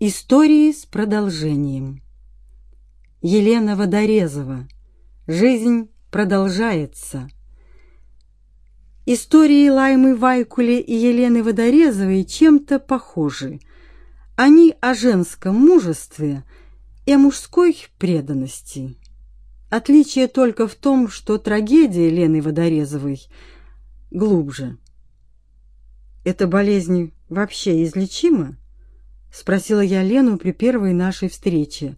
Истории с продолжением. Елена Водорезова. Жизнь продолжается. Истории Лаймы Вайкуле и Елены Водорезовой чем-то похожи. Они о женском мужестве и о мужской преданности. Отличие только в том, что трагедия Елены Водорезовой глубже. Эта болезнь вообще излечима? Спросила я Лену при первой нашей встрече.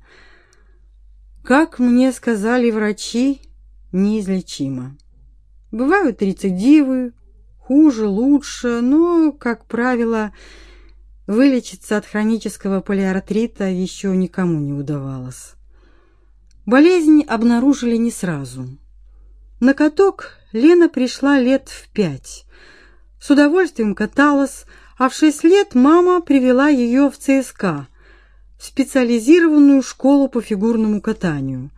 Как мне сказали врачи, неизлечимо. Бывают рецидивы, хуже, лучше, но, как правило, вылечиться от хронического полиартрита еще никому не удавалось. Болезнь обнаружили не сразу. На каток Лена пришла лет в пять. С удовольствием каталась, а в шесть лет мама привела ее в ЦСКА, в специализированную школу по фигурному катанию.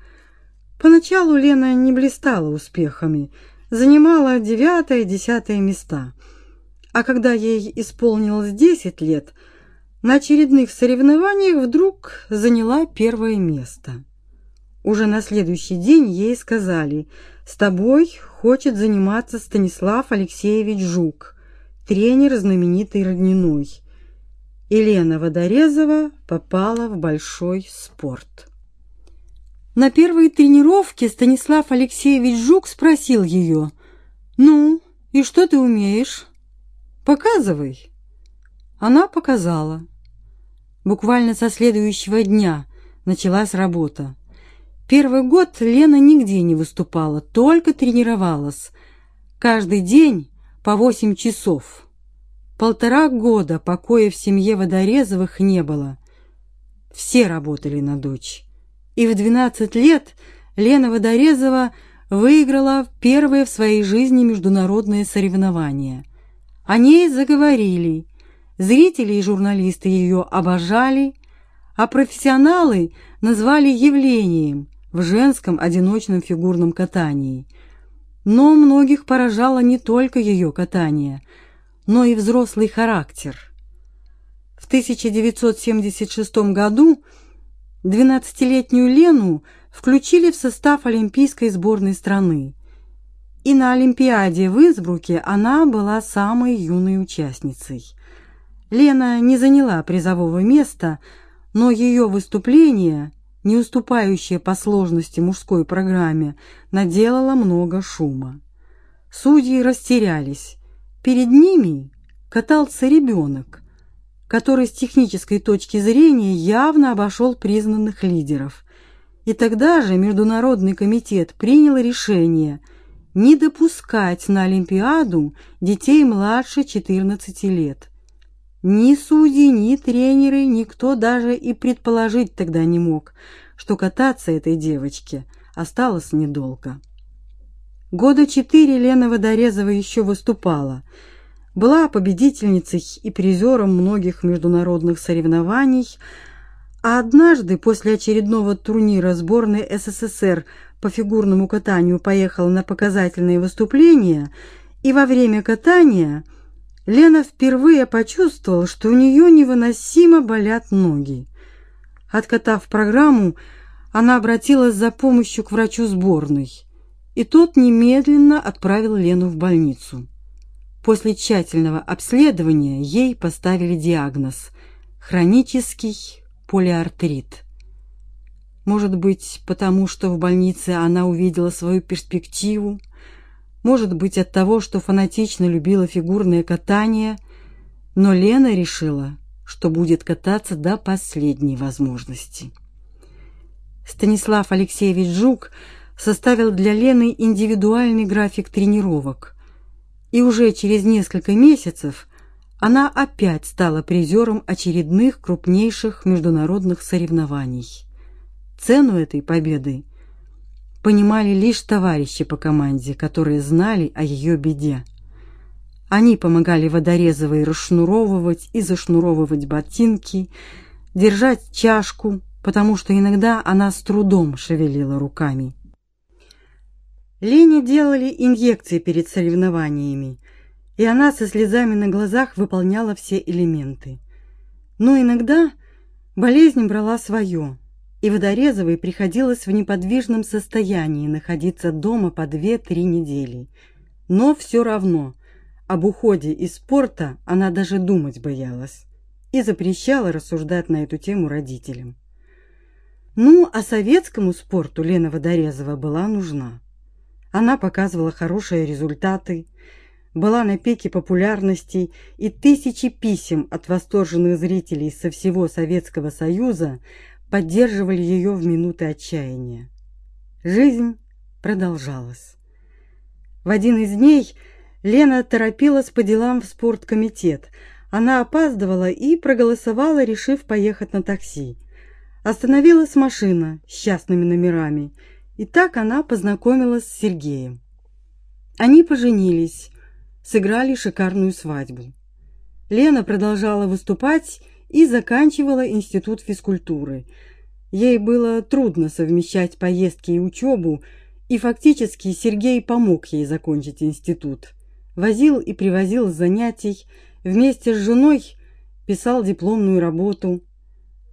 Поначалу Лена не блистала успехами, занимала девятое, десятое места. А когда ей исполнилось десять лет, на очередных соревнованиях вдруг заняла первое место. Уже на следующий день ей сказали: "С тобой хочет заниматься Станислав Алексеевич Жук" тренер знаменитой Родниной. Елена Водорезова попала в большой спорт. На первой тренировке Станислав Алексеевич Жук спросил ее: "Ну, и что ты умеешь? Показывай". Она показала. Буквально со следующего дня началась работа. Первый год Лена нигде не выступала, только тренировалась. Каждый день по восемь часов. Полтора года покоя в семье Водорезовых не было. Все работали на дочь. И в двенадцать лет Лена Водорезова выиграла первое в своей жизни международное соревнование. О ней заговорили. Зрители и журналисты ее обожали, а профессионалы назвали явлением в женском одиночном фигурном катании – но многих поражало не только ее катание, но и взрослый характер. В 1976 году 12-летнюю Лену включили в состав олимпийской сборной страны. И на Олимпиаде в Инсбруке она была самой юной участницей. Лена не заняла призового места, но ее выступление не уступающая по сложности мужской программе, наделала много шума. Судьи растерялись. Перед ними катался ребенок, который с технической точки зрения явно обошел признанных лидеров. И тогда же Международный комитет принял решение не допускать на Олимпиаду детей младше 14 лет. Ни судьи, ни тренеры, никто даже и предположить тогда не мог, что кататься этой девочке осталось недолго. Года четыре Лена Водорезова еще выступала, была победительницей и призером многих международных соревнований, а однажды после очередного турнира сборной СССР по фигурному катанию поехала на показательные выступления, и во время катания – Лена впервые почувствовала, что у нее невыносимо болят ноги. Откатав программу, она обратилась за помощью к врачу сборной, и тот немедленно отправил Лену в больницу. После тщательного обследования ей поставили диагноз хронический полиартрит. Может быть, потому что в больнице она увидела свою перспективу, может быть, от того, что фанатично любила фигурное катание, но Лена решила, что будет кататься до последней возможности. Станислав Алексеевич Жук составил для Лены индивидуальный график тренировок, и уже через несколько месяцев она опять стала призером очередных крупнейших международных соревнований. Цену этой победы понимали лишь товарищи по команде, которые знали о ее беде. Они помогали Водорезовой расшнуровывать и зашнуровывать ботинки, держать чашку, потому что иногда она с трудом шевелила руками. Лене делали инъекции перед соревнованиями, и она со слезами на глазах выполняла все элементы. Но иногда Болезнь брала свое, и Водорезовой приходилось в неподвижном состоянии находиться дома по две-три недели. Но все равно об уходе из спорта она даже думать боялась и запрещала рассуждать на эту тему родителям. Ну, а советскому спорту Лена Водорезова была нужна. Она показывала хорошие результаты, была на пике популярности, и тысячи писем от восторженных зрителей со всего Советского Союза поддерживали ее в минуты отчаяния. Жизнь продолжалась. В один из дней Лена торопилась по делам в спорткомитет. Она опаздывала и проголосовала, решив поехать на такси. Остановилась машина с частными номерами, и так она познакомилась с Сергеем. Они поженились, сыграли шикарную свадьбу. Лена продолжала выступать и заканчивала институт физкультуры. Ей было трудно совмещать поездки и учебу, и фактически Сергей помог ей закончить институт. Возил и привозил с занятий, вместе с женой писал дипломную работу.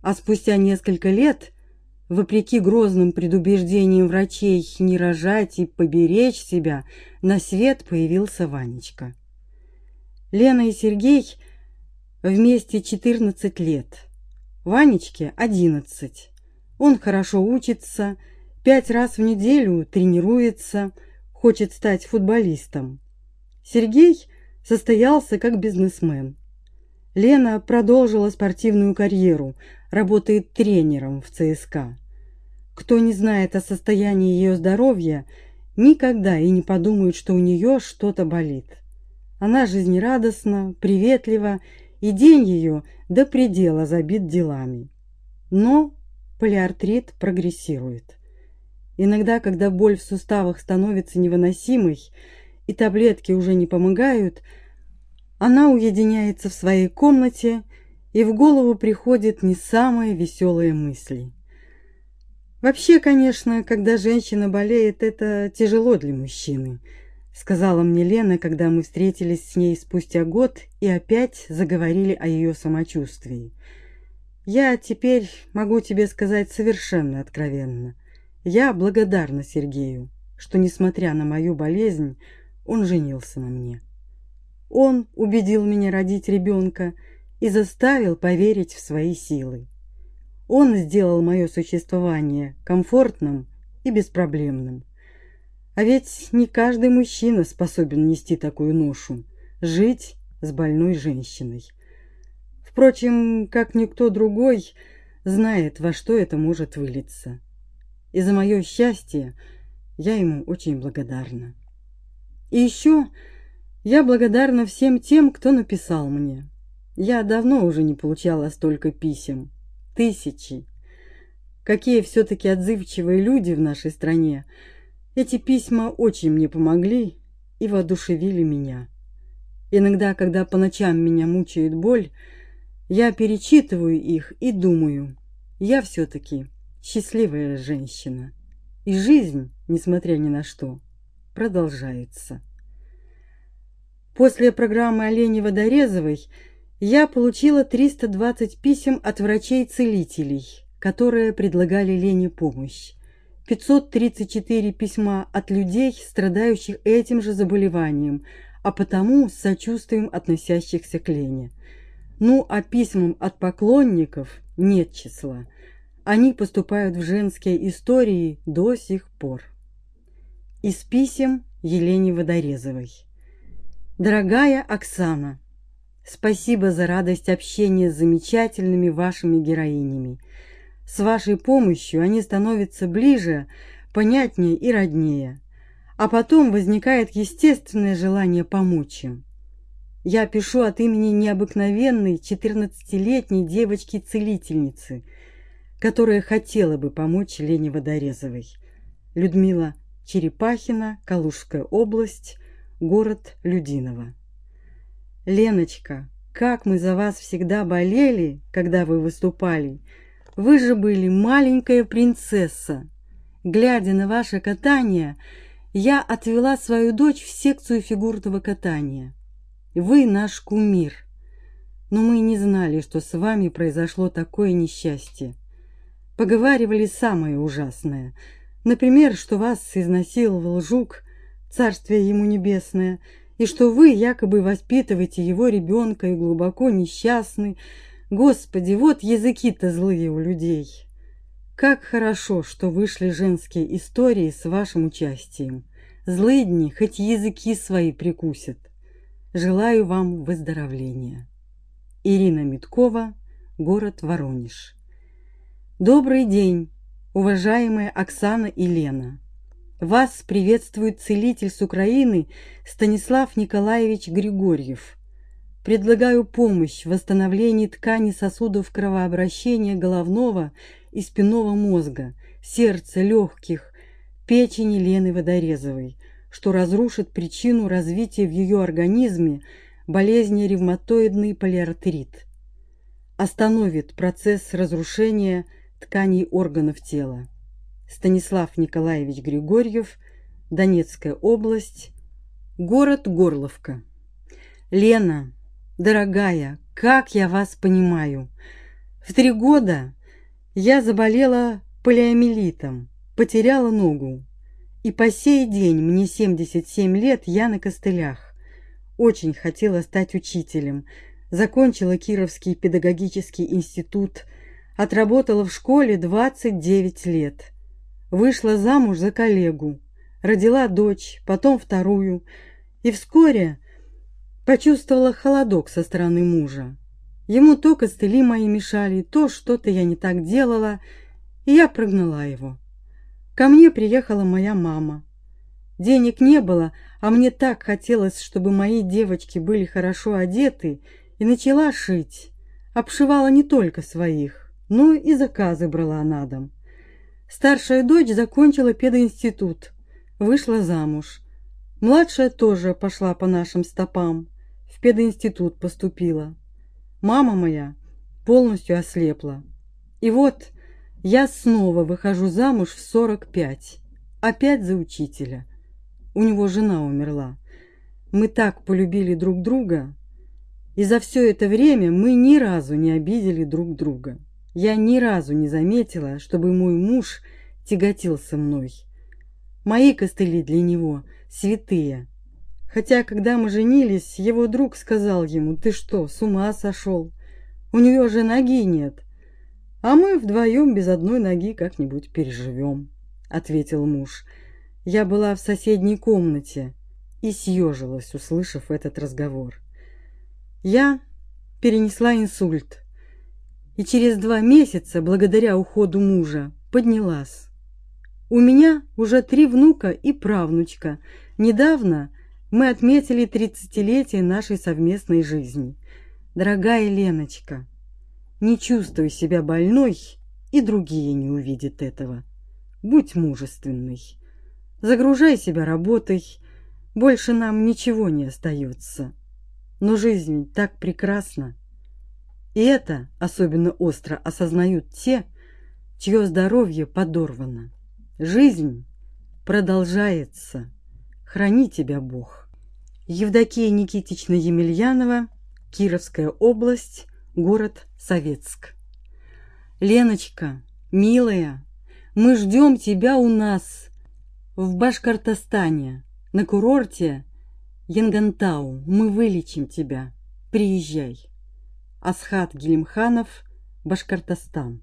А спустя несколько лет, вопреки грозным предубеждениям врачей не рожать и поберечь себя, на свет появился Ванечка. Лена и Сергей вместе 14 лет. Ванечке 11. Он хорошо учится, пять раз в неделю тренируется, хочет стать футболистом. Сергей состоялся как бизнесмен. Лена продолжила спортивную карьеру, работает тренером в ЦСКА. Кто не знает о состоянии ее здоровья, никогда и не подумает, что у нее что-то болит. Она жизнерадостна, приветлива, и день ее до предела забит делами. Но полиартрит прогрессирует. Иногда, когда боль в суставах становится невыносимой и таблетки уже не помогают, она уединяется в своей комнате, и в голову приходят не самые веселые мысли. Вообще, конечно, когда женщина болеет, это тяжело для мужчины, сказала мне Лена, когда мы встретились с ней спустя год и опять заговорили о ее самочувствии. Я теперь могу тебе сказать совершенно откровенно. Я благодарна Сергею, что, несмотря на мою болезнь, он женился на мне. Он убедил меня родить ребенка и заставил поверить в свои силы. Он сделал мое существование комфортным и беспроблемным. А ведь не каждый мужчина способен нести такую ношу – жить с больной женщиной. Впрочем, как никто другой знает, во что это может вылиться. И за мое счастье я ему очень благодарна. И еще я благодарна всем тем, кто написал мне. Я давно уже не получала столько писем тысячи. Какие все-таки отзывчивые люди в нашей стране. Эти письма очень мне помогли и воодушевили меня. Иногда, когда по ночам меня мучает боль, я перечитываю их и думаю, я все-таки счастливая женщина. И жизнь, несмотря ни на что, продолжается. После программы Олени Водорезовой я получила 320 писем от врачей-целителей, которые предлагали Лене помощь. 534 письма от людей, страдающих этим же заболеванием, а потому с сочувствием относящихся к Лене. Ну, а письмам от поклонников нет числа. Они поступают в женские истории до сих пор. Из писем Елене Водорезовой. Дорогая Оксана, Спасибо за радость общения с замечательными вашими героинями. С вашей помощью они становятся ближе, понятнее и роднее. А потом возникает естественное желание помочь им. Я пишу от имени необыкновенной 14-летней девочки-целительницы, которая хотела бы помочь Лене Водорезовой. Людмила Черепахина, Калужская область, город Людиново. Леночка, как мы за вас всегда болели, когда вы выступали. Вы же были маленькая принцесса. Глядя на ваше катание, я отвела свою дочь в секцию фигурного катания. Вы наш кумир. но мы не знали, что с вами произошло такое несчастье. Поговаривали самое ужасное. Например, что вас изнасиловал жук, царствие ему небесное, и что вы якобы воспитываете его ребенка и глубоко несчастны. Господи, вот языки-то злые у людей. Как хорошо, что вышли женские истории с вашим участием. Злые дни хоть языки свои прикусят. Желаю вам выздоровления. Ирина Миткова, город Воронеж. Добрый день, уважаемая Оксана и Лена. Вас приветствует целитель с Украины Станислав Николаевич Григорьев. Предлагаю помощь в восстановлении ткани сосудов кровообращения головного и спинного мозга, сердца, легких, печени Лены Водорезовой, что разрушит причину развития в ее организме болезни ревматоидный полиартрит, остановит процесс разрушения тканей органов тела. Станислав Николаевич Григорьев, Донецкая область, город Горловка. Лена, дорогая, как я вас понимаю. В три года я заболела полиомиелитом, потеряла ногу. И по сей день, мне 77 лет, я на костылях. Очень хотела стать учителем. Закончила Кировский педагогический институт, отработала в школе 29 лет. Вышла замуж за коллегу, родила дочь, потом вторую, и вскоре почувствовала холодок со стороны мужа. Ему то костыли мои мешали, то что-то я не так делала, и я прогнала его. Ко мне приехала моя мама. Денег не было, а мне так хотелось, чтобы мои девочки были хорошо одеты, и начала шить. Обшивала не только своих, но и заказы брала на дом. Старшая дочь закончила пединститут, вышла замуж. Младшая тоже пошла по нашим стопам, в пединститут поступила. Мама моя полностью ослепла. И вот я снова выхожу замуж в 45, опять за учителя. У него жена умерла. Мы так полюбили друг друга, и за все это время мы ни разу не обидели друг друга. Я ни разу не заметила, чтобы мой муж тяготился мной. Мои костыли для него святые. Хотя, когда мы женились, его друг сказал ему, «Ты что, с ума сошел? У нее же ноги нет. А мы вдвоем без одной ноги как-нибудь переживем», — ответил муж. Я была в соседней комнате и съежилась, услышав этот разговор. Я перенесла инсульт и через два месяца, благодаря уходу мужа, поднялась. У меня уже три внука и правнучка. Недавно мы отметили тридцатилетие нашей совместной жизни. Дорогая Леночка, не чувствуй себя больной, и другие не увидят этого. Будь мужественной. Загружай себя работой. Больше нам ничего не остается. Но жизнь так прекрасна. И это особенно остро осознают те, чье здоровье подорвано. Жизнь продолжается. Храни тебя Бог. Евдокия Никитична Емельянова, Кировская область, город Советск. Леночка, милая, мы ждем тебя у нас в Башкортостане, на курорте Янгантау. Мы вылечим тебя. Приезжай. Асхат Гелимханов, Башкортостан.